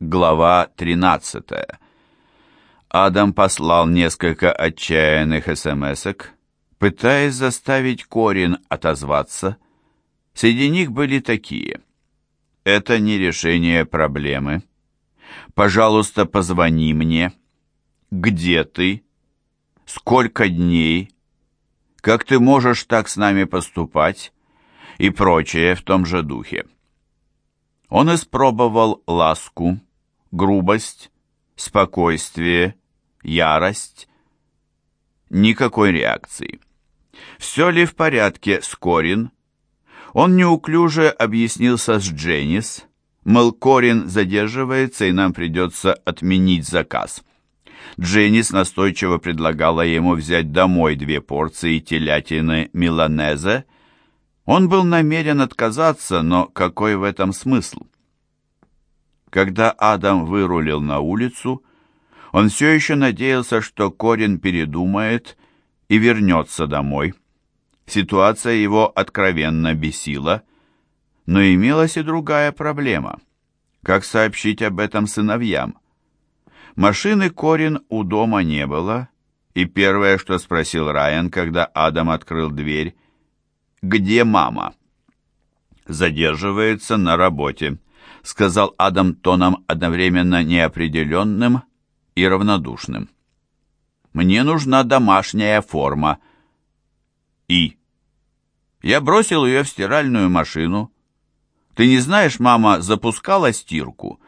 Глава 13. Адам послал несколько отчаянных смс-ок, пытаясь заставить Корин отозваться. Среди них были такие. «Это не решение проблемы. Пожалуйста, позвони мне. Где ты? Сколько дней? Как ты можешь так с нами поступать?» И прочее в том же духе. Он испробовал ласку, грубость, спокойствие, ярость. Никакой реакции. Все ли в порядке с Корин? Он неуклюже объяснился с Дженнис. Мол, Корин задерживается, и нам придется отменить заказ. Дженнис настойчиво предлагала ему взять домой две порции телятины миланезе. Он был намерен отказаться, но какой в этом смысл? Когда Адам вырулил на улицу, он все еще надеялся, что Корин передумает и вернется домой. Ситуация его откровенно бесила, но имелась и другая проблема. Как сообщить об этом сыновьям? Машины Корин у дома не было, и первое, что спросил Райан, когда Адам открыл дверь, «Где мама?» «Задерживается на работе», сказал Адам тоном одновременно неопределенным и равнодушным. «Мне нужна домашняя форма». «И?» «Я бросил ее в стиральную машину». «Ты не знаешь, мама запускала стирку?»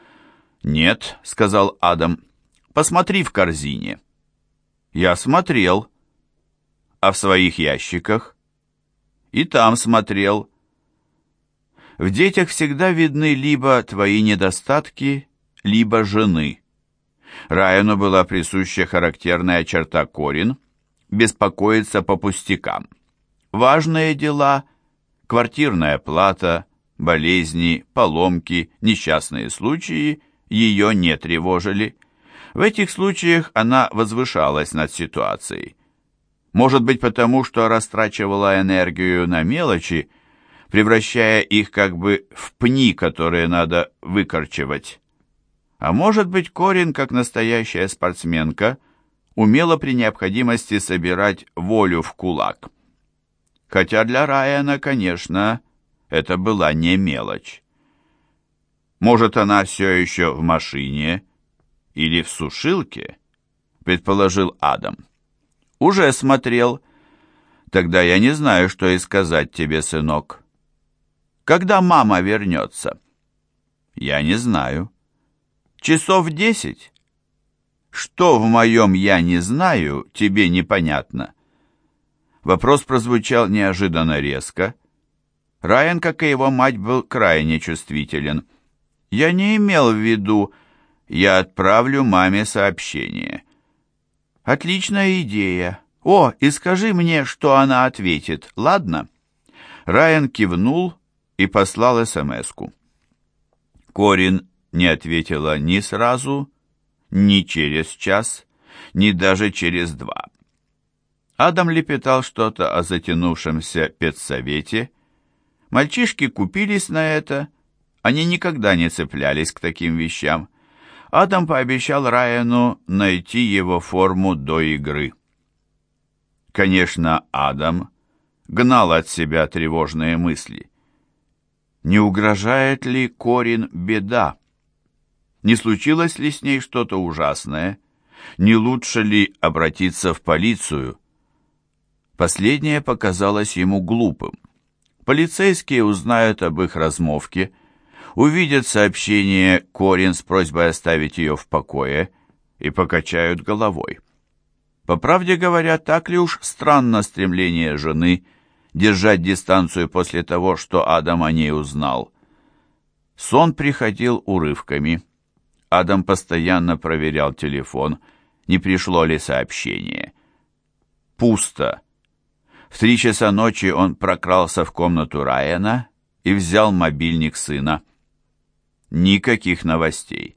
«Нет», — сказал Адам. «Посмотри в корзине». «Я смотрел». «А в своих ящиках?» «И там смотрел». В детях всегда видны либо твои недостатки, либо жены. Райану была присуща характерная черта Корин – беспокоиться по пустякам. Важные дела – квартирная плата, болезни, поломки, несчастные случаи – ее не тревожили. В этих случаях она возвышалась над ситуацией. Может быть потому, что растрачивала энергию на мелочи, превращая их как бы в пни, которые надо выкорчевать. А может быть, Корин, как настоящая спортсменка, умела при необходимости собирать волю в кулак. Хотя для Райана, конечно, это была не мелочь. Может, она все еще в машине или в сушилке, предположил Адам. Уже смотрел. Тогда я не знаю, что и сказать тебе, сынок. Когда мама вернется? Я не знаю. Часов десять? Что в моем «я не знаю» тебе непонятно? Вопрос прозвучал неожиданно резко. Райан, как и его мать, был крайне чувствителен. Я не имел в виду, я отправлю маме сообщение. Отличная идея. О, и скажи мне, что она ответит, ладно? Райан кивнул и послал СМС-ку. Корин не ответила ни сразу, ни через час, ни даже через два. Адам лепетал что-то о затянувшемся педсовете. Мальчишки купились на это, они никогда не цеплялись к таким вещам. Адам пообещал Райану найти его форму до игры. Конечно, Адам гнал от себя тревожные мысли. Не угрожает ли Корин беда? Не случилось ли с ней что-то ужасное? Не лучше ли обратиться в полицию? Последнее показалось ему глупым. Полицейские узнают об их размовке, увидят сообщение Корин с просьбой оставить ее в покое и покачают головой. По правде говоря, так ли уж странно стремление жены – держать дистанцию после того, что Адам о ней узнал. Сон приходил урывками. Адам постоянно проверял телефон, не пришло ли сообщение. Пусто. В три часа ночи он прокрался в комнату Райана и взял мобильник сына. Никаких новостей.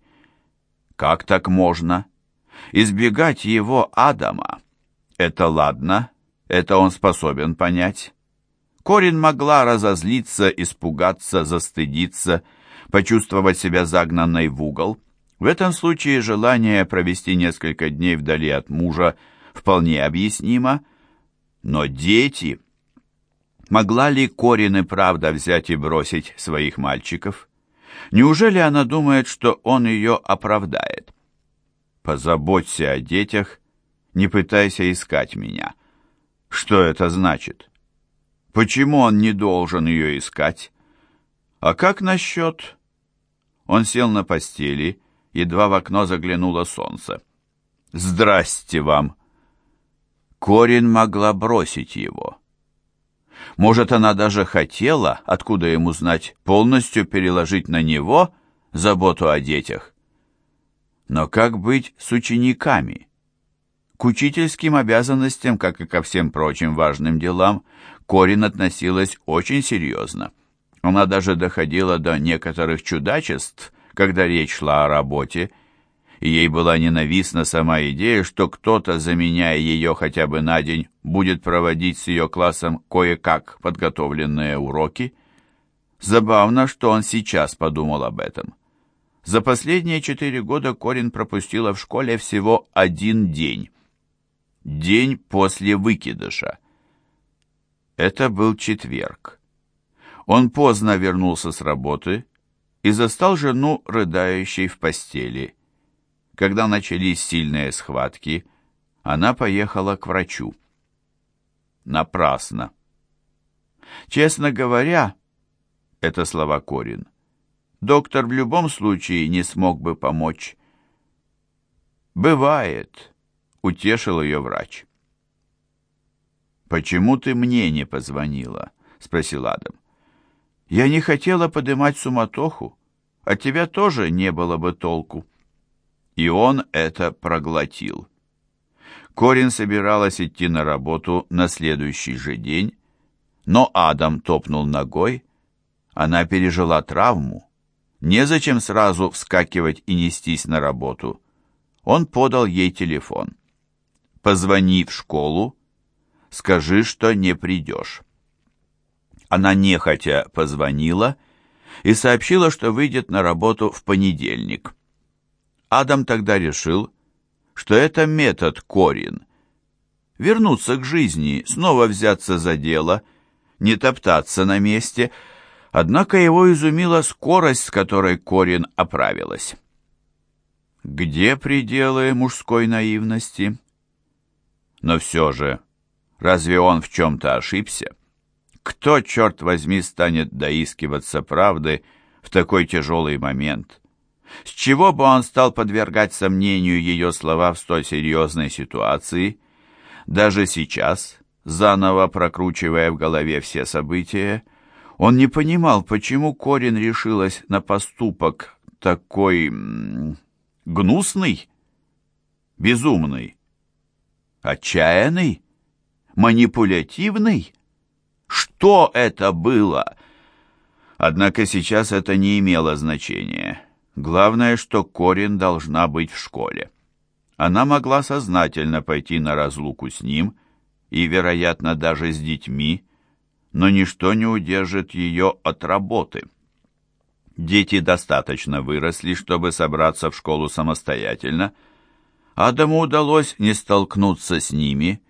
Как так можно? Избегать его Адама. Это ладно, это он способен понять. Корин могла разозлиться, испугаться, застыдиться, почувствовать себя загнанной в угол. В этом случае желание провести несколько дней вдали от мужа вполне объяснимо, но дети... Могла ли Корин и правда взять и бросить своих мальчиков? Неужели она думает, что он ее оправдает? Позаботься о детях, не пытайся искать меня. Что это значит? Почему он не должен ее искать? А как насчет... Он сел на постели, едва в окно заглянуло солнце. «Здрасте вам!» Корин могла бросить его. Может, она даже хотела, откуда ему знать, полностью переложить на него заботу о детях. Но как быть с учениками? К учительским обязанностям, как и ко всем прочим важным делам, Корин относилась очень серьезно. Она даже доходила до некоторых чудачеств, когда речь шла о работе, и ей была ненавистна сама идея, что кто-то, заменяя ее хотя бы на день, будет проводить с ее классом кое-как подготовленные уроки. Забавно, что он сейчас подумал об этом. За последние четыре года Корин пропустила в школе всего один день. День после выкидыша. Это был четверг. Он поздно вернулся с работы и застал жену, рыдающей в постели. Когда начались сильные схватки, она поехала к врачу. Напрасно. Честно говоря, это слова Корин, доктор в любом случае не смог бы помочь. «Бывает», — утешил ее врач. «Почему ты мне не позвонила?» — спросил Адам. «Я не хотела подымать суматоху. От тебя тоже не было бы толку» и он это проглотил. Корин собиралась идти на работу на следующий же день, но Адам топнул ногой. Она пережила травму. Незачем сразу вскакивать и нестись на работу. Он подал ей телефон. «Позвони в школу, скажи, что не придешь». Она нехотя позвонила и сообщила, что выйдет на работу в понедельник. Адам тогда решил, что это метод Корин. Вернуться к жизни, снова взяться за дело, не топтаться на месте. Однако его изумила скорость, с которой Корин оправилась. Где пределы мужской наивности? Но все же, разве он в чем-то ошибся? Кто, черт возьми, станет доискиваться правды в такой тяжелый момент? С чего бы он стал подвергать сомнению ее слова в столь серьезной ситуации? Даже сейчас, заново прокручивая в голове все события, он не понимал, почему Корин решилась на поступок такой... гнусный, безумный, отчаянный, манипулятивный. Что это было? Однако сейчас это не имело значения. Главное, что Корин должна быть в школе. Она могла сознательно пойти на разлуку с ним и, вероятно, даже с детьми, но ничто не удержит ее от работы. Дети достаточно выросли, чтобы собраться в школу самостоятельно. Адаму удалось не столкнуться с ними.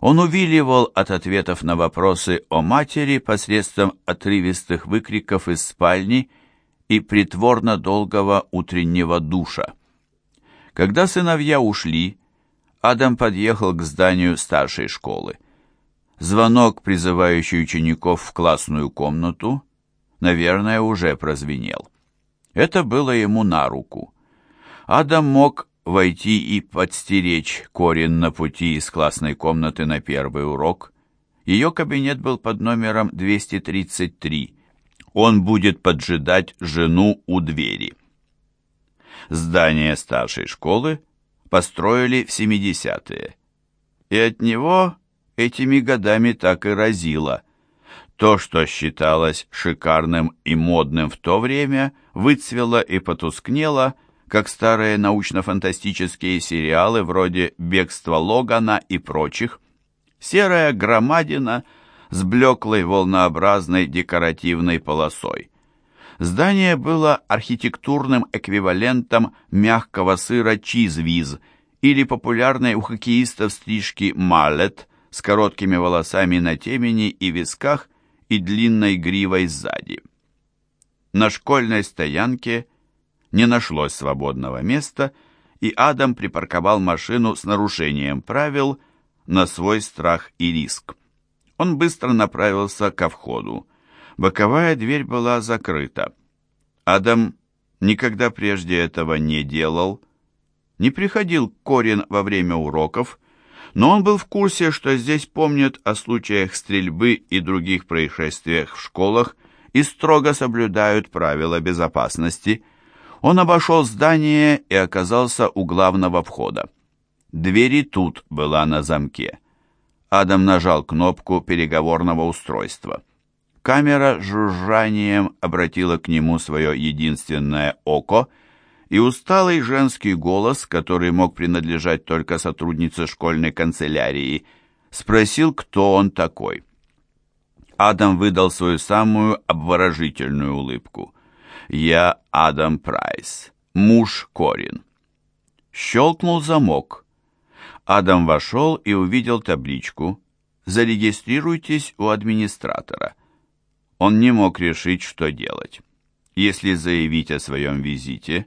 Он увиливал от ответов на вопросы о матери посредством отрывистых выкриков из спальни и притворно долгого утреннего душа. Когда сыновья ушли, Адам подъехал к зданию старшей школы. Звонок, призывающий учеников в классную комнату, наверное, уже прозвенел. Это было ему на руку. Адам мог войти и подстеречь Корин на пути из классной комнаты на первый урок. Ее кабинет был под номером 233, он будет поджидать жену у двери. Здание старшей школы построили в 70-е, и от него этими годами так и разило. То, что считалось шикарным и модным в то время, выцвело и потускнело, как старые научно-фантастические сериалы вроде «Бегство Логана» и прочих. Серая громадина – с блеклой волнообразной декоративной полосой. Здание было архитектурным эквивалентом мягкого сыра чизвиз или популярной у хоккеистов стрижки малет с короткими волосами на темени и висках и длинной гривой сзади. На школьной стоянке не нашлось свободного места, и Адам припарковал машину с нарушением правил на свой страх и риск. Он быстро направился ко входу. Боковая дверь была закрыта. Адам никогда прежде этого не делал, не приходил Корин во время уроков, но он был в курсе, что здесь помнят о случаях стрельбы и других происшествиях в школах и строго соблюдают правила безопасности. Он обошел здание и оказался у главного входа. Дверь и тут была на замке. Адам нажал кнопку переговорного устройства. Камера жужжанием обратила к нему свое единственное око, и усталый женский голос, который мог принадлежать только сотруднице школьной канцелярии, спросил, кто он такой. Адам выдал свою самую обворожительную улыбку. «Я Адам Прайс, муж Корин». Щелкнул замок. Адам вошел и увидел табличку «Зарегистрируйтесь у администратора». Он не мог решить, что делать. Если заявить о своем визите,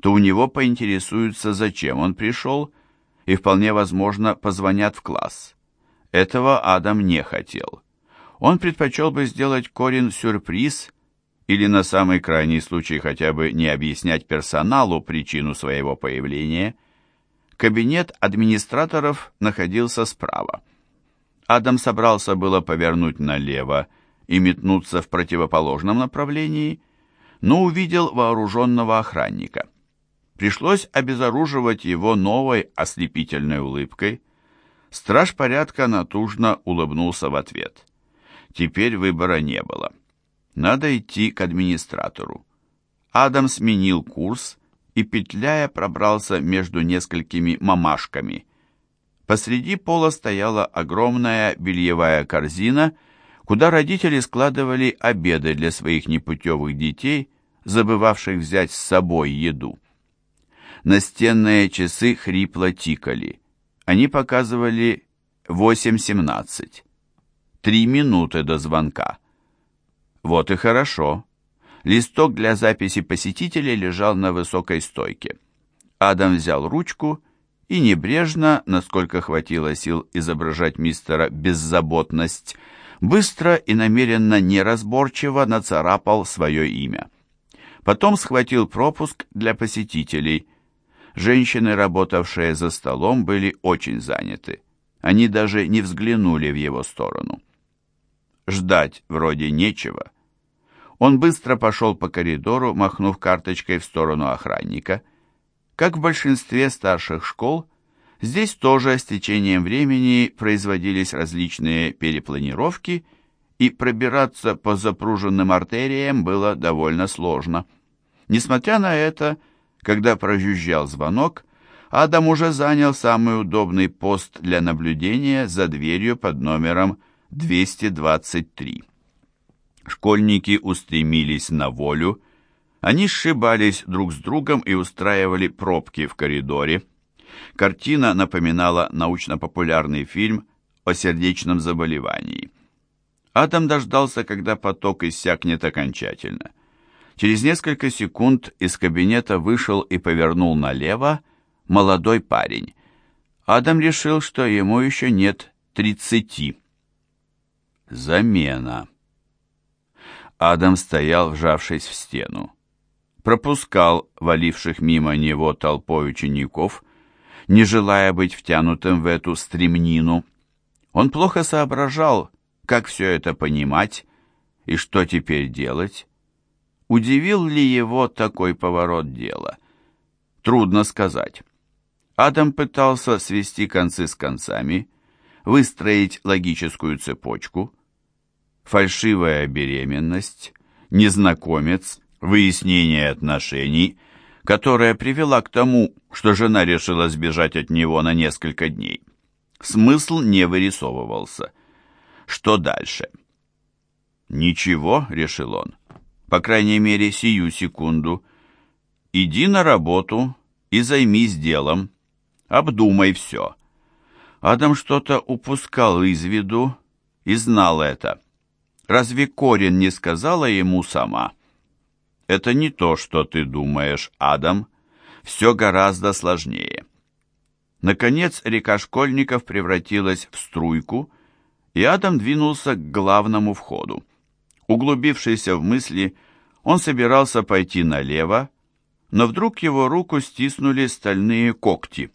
то у него поинтересуются, зачем он пришел, и вполне возможно позвонят в класс. Этого Адам не хотел. Он предпочел бы сделать Корин сюрприз или на самый крайний случай хотя бы не объяснять персоналу причину своего появления. Кабинет администраторов находился справа. Адам собрался было повернуть налево, и метнуться в противоположном направлении, но увидел вооруженного охранника. Пришлось обезоруживать его новой ослепительной улыбкой. Страж порядка натужно улыбнулся в ответ. Теперь выбора не было. Надо идти к администратору. Адам сменил курс и, петляя, пробрался между несколькими мамашками. Посреди пола стояла огромная бельевая корзина — куда родители складывали обеды для своих непутевых детей, забывавших взять с собой еду. Настенные часы хрипло тикали. Они показывали 8.17. Три минуты до звонка. Вот и хорошо. Листок для записи посетителей лежал на высокой стойке. Адам взял ручку и небрежно, насколько хватило сил изображать мистера беззаботность, быстро и намеренно неразборчиво нацарапал свое имя. Потом схватил пропуск для посетителей. Женщины, работавшие за столом, были очень заняты. Они даже не взглянули в его сторону. Ждать вроде нечего. Он быстро пошел по коридору, махнув карточкой в сторону охранника. Как в большинстве старших школ, Здесь тоже с течением времени производились различные перепланировки, и пробираться по запруженным артериям было довольно сложно. Несмотря на это, когда прожужжал звонок, Адам уже занял самый удобный пост для наблюдения за дверью под номером 223. Школьники устремились на волю, они сшибались друг с другом и устраивали пробки в коридоре, Картина напоминала научно-популярный фильм о сердечном заболевании. Адам дождался, когда поток иссякнет окончательно. Через несколько секунд из кабинета вышел и повернул налево молодой парень. Адам решил, что ему еще нет тридцати. Замена. Адам стоял, вжавшись в стену. Пропускал валивших мимо него толпой учеников не желая быть втянутым в эту стремнину. Он плохо соображал, как все это понимать и что теперь делать. Удивил ли его такой поворот дела? Трудно сказать. Адам пытался свести концы с концами, выстроить логическую цепочку. Фальшивая беременность, незнакомец, выяснение отношений — которая привела к тому, что жена решила сбежать от него на несколько дней. Смысл не вырисовывался. Что дальше? «Ничего», — решил он, — по крайней мере, сию секунду. Иди на работу и займись делом. Обдумай все. Адам что-то упускал из виду и знал это. Разве Корин не сказала ему сама? Это не то, что ты думаешь, Адам. Все гораздо сложнее. Наконец река Школьников превратилась в струйку, и Адам двинулся к главному входу. Углубившийся в мысли, он собирался пойти налево, но вдруг его руку стиснули стальные когти.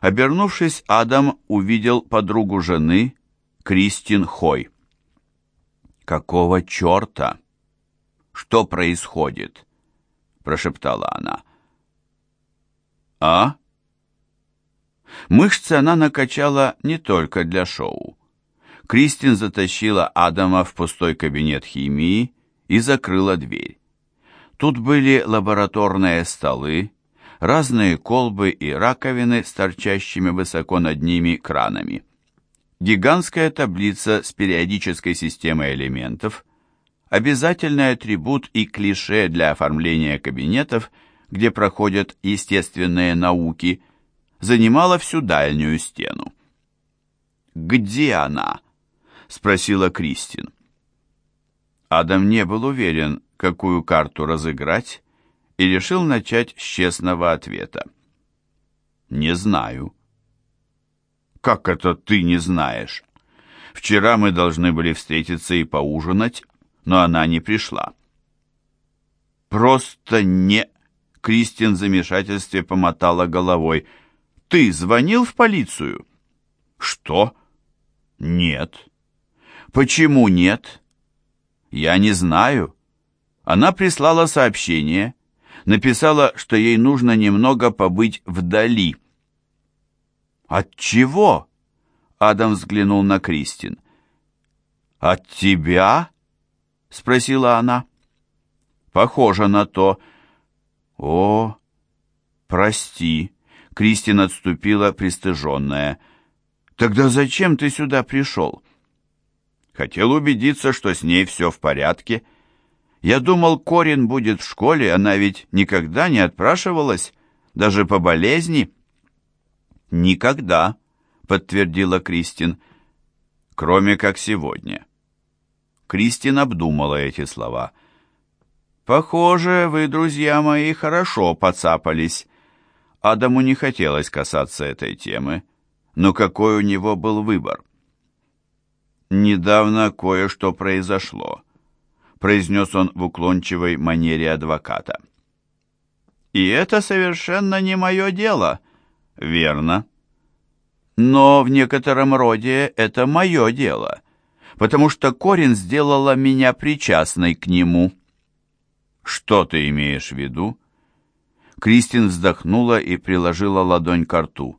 Обернувшись, Адам увидел подругу жены, Кристин Хой. «Какого черта? Что происходит?» — прошептала она. «А?» Мышцы она накачала не только для шоу. Кристин затащила Адама в пустой кабинет химии и закрыла дверь. Тут были лабораторные столы, разные колбы и раковины с торчащими высоко над ними кранами. Гигантская таблица с периодической системой элементов, обязательный атрибут и клише для оформления кабинетов, где проходят естественные науки, занимала всю дальнюю стену. «Где она?» — спросила Кристин. Адам не был уверен, какую карту разыграть, и решил начать с честного ответа. «Не знаю». «Как это ты не знаешь? Вчера мы должны были встретиться и поужинать, но она не пришла». «Просто не...» Кристин в замешательстве помотала головой. «Ты звонил в полицию?» «Что?» «Нет». Почему нет? Я не знаю. Она прислала сообщение, написала, что ей нужно немного побыть вдали. От чего? Адам взглянул на Кристин. От тебя? спросила она. Похоже на то. О, прости. Кристин отступила пристыженная. Тогда зачем ты сюда пришел? Хотел убедиться, что с ней все в порядке. Я думал, Корин будет в школе, она ведь никогда не отпрашивалась, даже по болезни. «Никогда», — подтвердила Кристин, — «кроме как сегодня». Кристин обдумала эти слова. «Похоже, вы, друзья мои, хорошо подцапались». Адаму не хотелось касаться этой темы, но какой у него был выбор? «Недавно кое-что произошло», — произнес он в уклончивой манере адвоката. «И это совершенно не мое дело». «Верно. Но в некотором роде это мое дело, потому что Корин сделала меня причастной к нему». «Что ты имеешь в виду?» Кристин вздохнула и приложила ладонь к рту.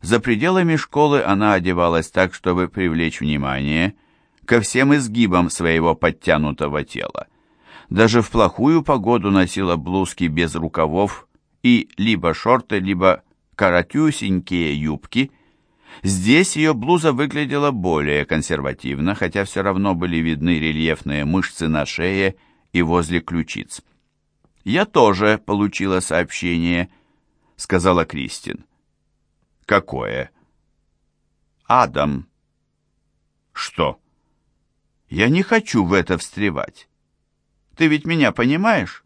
За пределами школы она одевалась так, чтобы привлечь внимание ко всем изгибам своего подтянутого тела. Даже в плохую погоду носила блузки без рукавов и либо шорты, либо коротюсенькие юбки. Здесь ее блуза выглядела более консервативно, хотя все равно были видны рельефные мышцы на шее и возле ключиц. «Я тоже получила сообщение», — сказала Кристин. Какое? Адам. Что? Я не хочу в это встревать. Ты ведь меня понимаешь?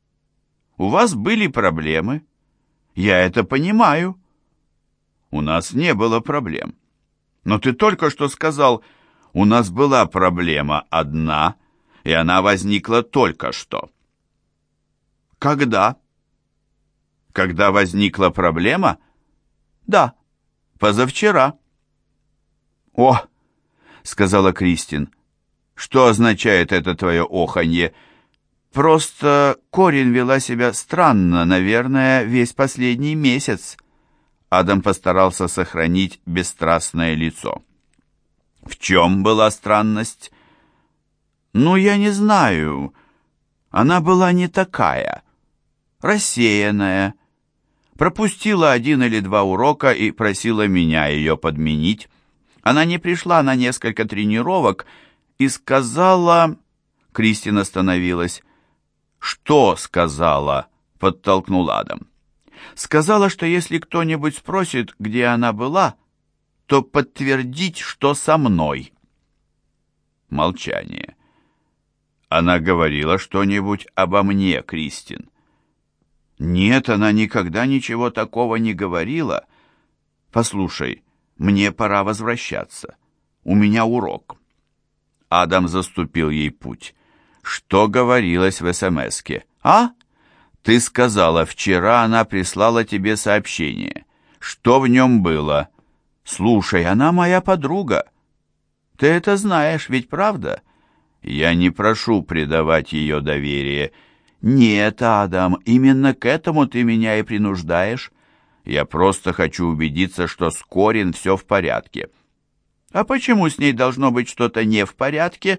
У вас были проблемы. Я это понимаю. У нас не было проблем. Но ты только что сказал, у нас была проблема одна, и она возникла только что. Когда? Когда возникла проблема? Да. Позавчера. О, сказала Кристин. Что означает это твое оханье? Просто Корин вела себя странно, наверное, весь последний месяц. Адам постарался сохранить бесстрастное лицо. В чем была странность? Ну, я не знаю. Она была не такая. Рассеянная, пропустила один или два урока и просила меня ее подменить. Она не пришла на несколько тренировок и сказала... Кристина остановилась. «Что сказала?» — подтолкнул Адам. «Сказала, что если кто-нибудь спросит, где она была, то подтвердить, что со мной». Молчание. Она говорила что-нибудь обо мне, Кристин. Нет, она никогда ничего такого не говорила. Послушай, мне пора возвращаться. У меня урок. Адам заступил ей путь. Что говорилось в СМСке? А? Ты сказала, вчера она прислала тебе сообщение. Что в нем было? Слушай, она моя подруга. Ты это знаешь, ведь правда? Я не прошу предавать ее доверие. Нет, Адам, именно к этому ты меня и принуждаешь. Я просто хочу убедиться, что с Корин все в порядке. А почему с ней должно быть что-то не в порядке?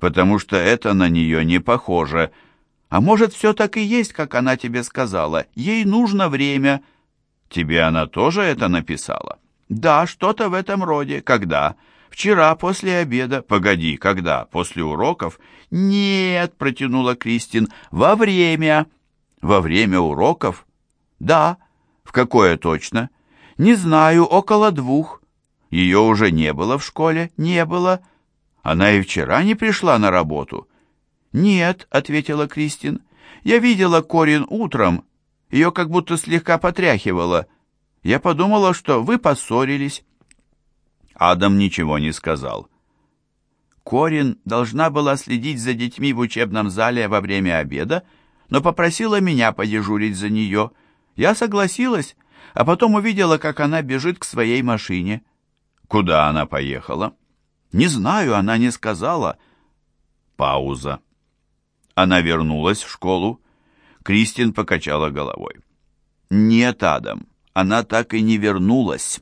Потому что это на нее не похоже. А может, все так и есть, как она тебе сказала. Ей нужно время. Тебе она тоже это написала? Да, что-то в этом роде. Когда? Вчера после обеда. Погоди, когда? После уроков? Нет, протянула Кристин. Во время. Во время уроков? Да. В какое точно? Не знаю, около двух. Ее уже не было в школе? Не было. Она и вчера не пришла на работу. Нет, ответила Кристин. Я видела Корин утром. Ее как будто слегка потряхивало. Я подумала, что вы поссорились. Адам ничего не сказал. Корин должна была следить за детьми в учебном зале во время обеда, но попросила меня подежурить за нее. Я согласилась, а потом увидела, как она бежит к своей машине. Куда она поехала? Не знаю, она не сказала. Пауза. Она вернулась в школу. Кристин покачала головой. Нет, Адам, она так и не вернулась.